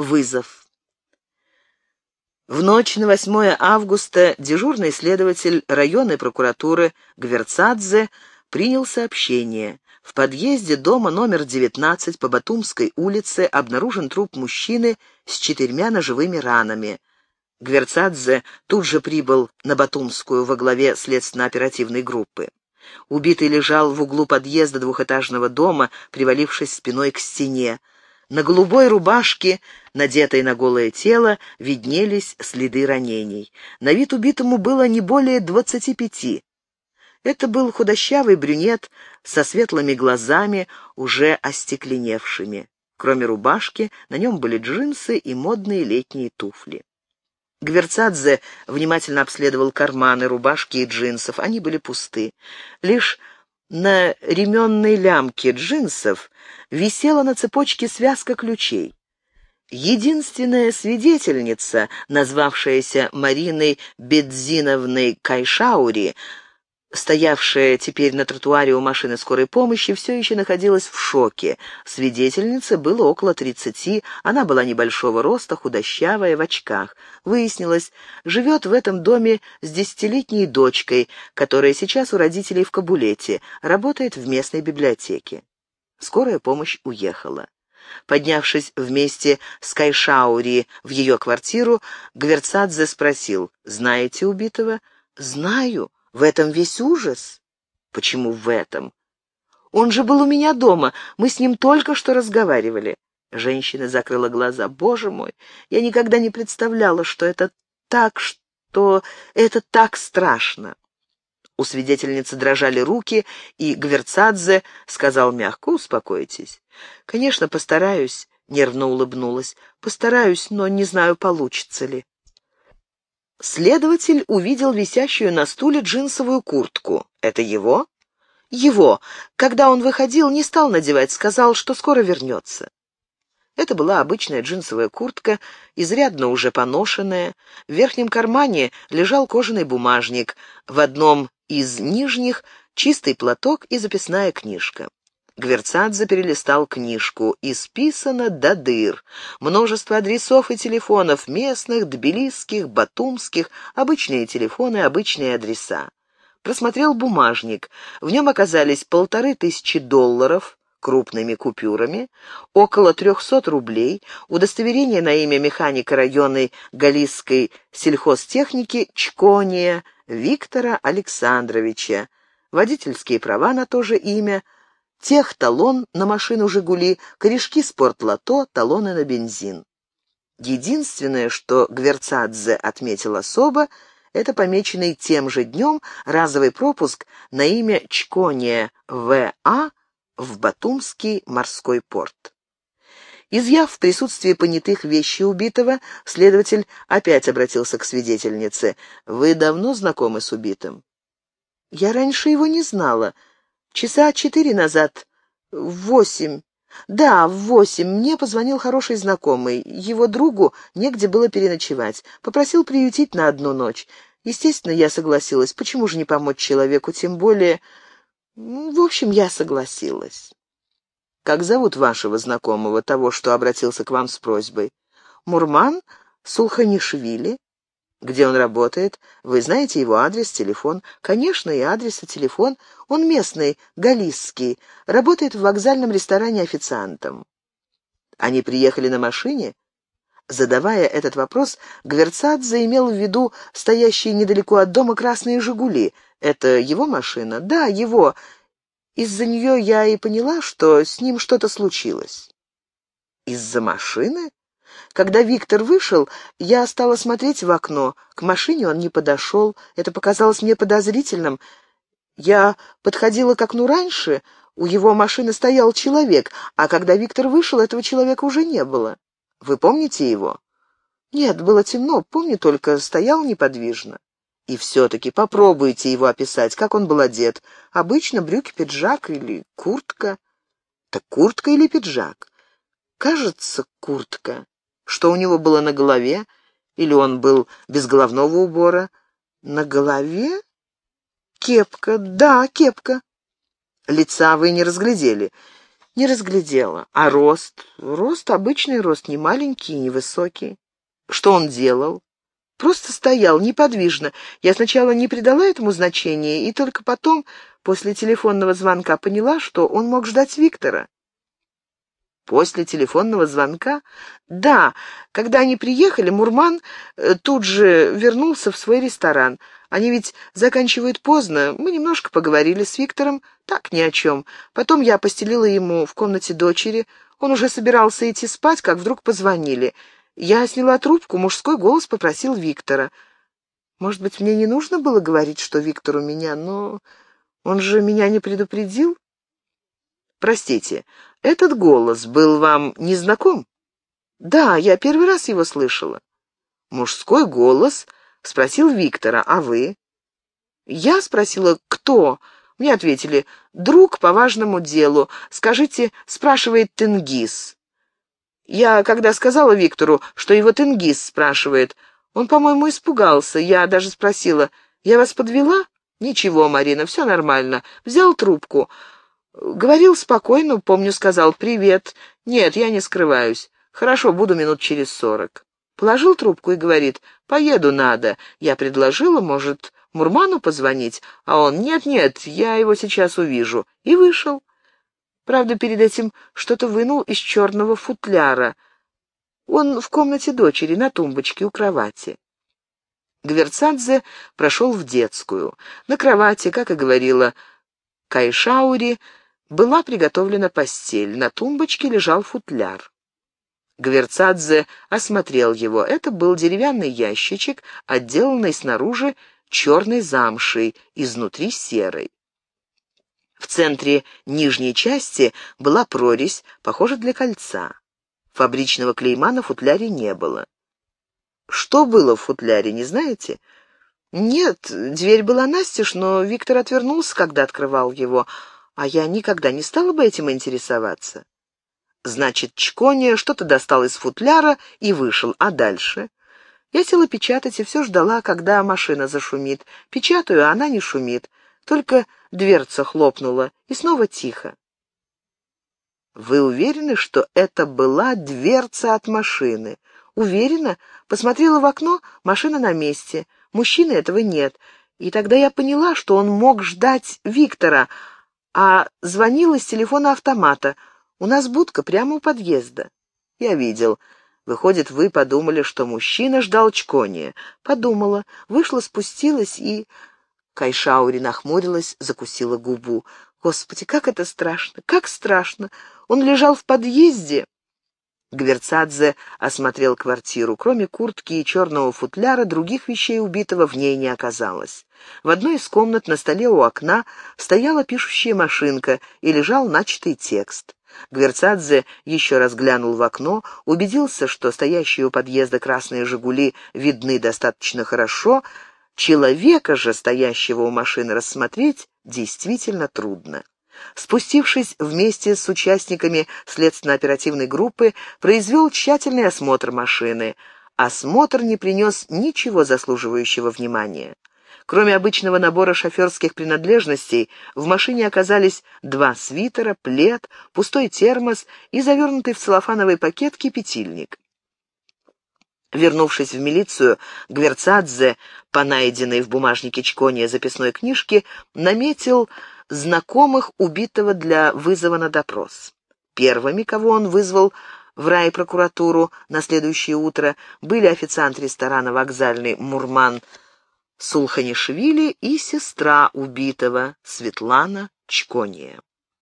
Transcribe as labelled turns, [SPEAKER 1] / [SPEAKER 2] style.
[SPEAKER 1] Вызов. В ночь на 8 августа дежурный следователь районной прокуратуры Гверцадзе принял сообщение. В подъезде дома номер 19 по Батумской улице обнаружен труп мужчины с четырьмя ножевыми ранами. Гверцадзе тут же прибыл на Батумскую во главе следственно-оперативной группы. Убитый лежал в углу подъезда двухэтажного дома, привалившись спиной к стене. На голубой рубашке, надетой на голое тело, виднелись следы ранений. На вид убитому было не более двадцати пяти. Это был худощавый брюнет со светлыми глазами, уже остекленевшими. Кроме рубашки, на нем были джинсы и модные летние туфли. Гверцадзе внимательно обследовал карманы рубашки и джинсов. Они были пусты. Лишь на ременной лямке джинсов висела на цепочке связка ключей. Единственная свидетельница, назвавшаяся Мариной Бедзиновной Кайшаури, стоявшая теперь на тротуаре у машины скорой помощи, все еще находилась в шоке. Свидетельнице было около тридцати, она была небольшого роста, худощавая, в очках. Выяснилось, живет в этом доме с десятилетней дочкой, которая сейчас у родителей в Кабулете, работает в местной библиотеке. Скорая помощь уехала. Поднявшись вместе с Кайшаури в ее квартиру, Гверцадзе спросил, «Знаете убитого?» «Знаю», в этом весь ужас. Почему в этом? Он же был у меня дома, мы с ним только что разговаривали. Женщина закрыла глаза. Боже мой, я никогда не представляла, что это так, что это так страшно. У свидетельницы дрожали руки, и Гверцадзе сказал мягко, «Успокойтесь». «Конечно, постараюсь», — нервно улыбнулась. «Постараюсь, но не знаю, получится ли». Следователь увидел висящую на стуле джинсовую куртку. «Это его?» «Его. Когда он выходил, не стал надевать, сказал, что скоро вернется». Это была обычная джинсовая куртка, изрядно уже поношенная. В верхнем кармане лежал кожаный бумажник, в одном из нижних — чистый платок и записная книжка. Гверцадзе перелистал книжку. Исписано до дыр. Множество адресов и телефонов, местных, тбилисских, батумских, обычные телефоны, обычные адреса. Просмотрел бумажник. В нем оказались полторы тысячи долларов, крупными купюрами, около трехсот рублей, удостоверение на имя механика районной галисской сельхозтехники Чкония Виктора Александровича, водительские права на то же имя – тех талон на машину «Жигули», корешки спортлото, талоны на бензин. Единственное, что Гверцадзе отметил особо, это помеченный тем же днем разовый пропуск на имя Чкония В.А. в Батумский морской порт. Изъяв в присутствии понятых вещи убитого, следователь опять обратился к свидетельнице. «Вы давно знакомы с убитым?» «Я раньше его не знала», Часа четыре назад, восемь, да, в восемь, мне позвонил хороший знакомый. Его другу негде было переночевать. Попросил приютить на одну ночь. Естественно, я согласилась. Почему же не помочь человеку, тем более... В общем, я согласилась. Как зовут вашего знакомого, того, что обратился к вам с просьбой? Мурман Сулханишвили. Где он работает? Вы знаете его адрес, телефон? Конечно, и адрес, и телефон. Он местный, галисский, работает в вокзальном ресторане официантом. Они приехали на машине? Задавая этот вопрос, Гверцадзе имел в виду стоящие недалеко от дома красные «Жигули». Это его машина? Да, его. Из-за нее я и поняла, что с ним что-то случилось. Из-за машины? Когда Виктор вышел, я стала смотреть в окно. К машине он не подошел. Это показалось мне подозрительным. Я подходила к окну раньше, у его машины стоял человек, а когда Виктор вышел, этого человека уже не было. Вы помните его? Нет, было темно, помню только, стоял неподвижно. И все-таки попробуйте его описать, как он был одет. Обычно брюки, пиджак или куртка. Так куртка или пиджак? Кажется, куртка. Что у него было на голове? Или он был без головного убора? На голове? Кепка, да, кепка. Лица вы не разглядели. Не разглядела. А рост? Рост обычный рост, не маленький, не высокий. Что он делал? Просто стоял неподвижно. Я сначала не придала этому значения, и только потом, после телефонного звонка, поняла, что он мог ждать Виктора. После телефонного звонка? Да, когда они приехали, Мурман э, тут же вернулся в свой ресторан. Они ведь заканчивают поздно. Мы немножко поговорили с Виктором, так ни о чем. Потом я постелила ему в комнате дочери. Он уже собирался идти спать, как вдруг позвонили. Я сняла трубку, мужской голос попросил Виктора. Может быть, мне не нужно было говорить, что Виктор у меня, но он же меня не предупредил? Простите, этот голос был вам незнаком? Да, я первый раз его слышала. Мужской голос спросил Виктора, а вы? Я спросила, кто? Мне ответили, друг по важному делу. Скажите, спрашивает Тенгиз. Я, когда сказала Виктору, что его Тенгиз спрашивает, он, по-моему, испугался. Я даже спросила, я вас подвела? Ничего, Марина, все нормально. Взял трубку. Говорил спокойно, помню, сказал «Привет». «Нет, я не скрываюсь. Хорошо, буду минут через сорок». Положил трубку и говорит «Поеду надо». Я предложила, может, Мурману позвонить, а он «Нет-нет, я его сейчас увижу». И вышел. Правда, перед этим что-то вынул из черного футляра. Он в комнате дочери, на тумбочке у кровати. Гверцадзе прошел в детскую. На кровати, как и говорила Кайшаури, была приготовлена постель, на тумбочке лежал футляр. Гверцадзе осмотрел его. Это был деревянный ящичек, отделанный снаружи черной замшей, изнутри серой. В центре нижней части была прорезь, похожа для кольца. Фабричного клейма на футляре не было. Что было в футляре, не знаете? Нет, дверь была настежь, но Виктор отвернулся, когда открывал его, а я никогда не стала бы этим интересоваться. Значит, Чкония что-то достал из футляра и вышел, а дальше? Я села печатать и все ждала, когда машина зашумит. Печатаю, а она не шумит. Только дверца хлопнула, и снова тихо. Вы уверены, что это была дверца от машины? Уверена. Посмотрела в окно, машина на месте. Мужчины этого нет. И тогда я поняла, что он мог ждать Виктора, а звонил из телефона автомата. У нас будка прямо у подъезда. Я видел. Выходит, вы подумали, что мужчина ждал Чкония. Подумала, вышла, спустилась и... Кайшаури нахмурилась, закусила губу. Господи, как это страшно, как страшно! Он лежал в подъезде. Гверцадзе осмотрел квартиру. Кроме куртки и черного футляра, других вещей убитого в ней не оказалось. В одной из комнат на столе у окна стояла пишущая машинка и лежал начатый текст. Гверцадзе еще раз глянул в окно, убедился, что стоящие у подъезда красные «Жигули» видны достаточно хорошо, человека же, стоящего у машины, рассмотреть действительно трудно. Спустившись вместе с участниками следственно-оперативной группы, произвел тщательный осмотр машины. Осмотр не принес ничего заслуживающего внимания. Кроме обычного набора шоферских принадлежностей, в машине оказались два свитера, плед, пустой термос и завернутый в целлофановый пакет кипятильник. Вернувшись в милицию, Гверцадзе, по найденной в бумажнике Чкония записной книжке, наметил знакомых убитого для вызова на допрос. Первыми, кого он вызвал в райпрокуратуру на следующее утро, были официант ресторана «Вокзальный Мурман» Сулханишвили и сестра убитого Светлана Чкония.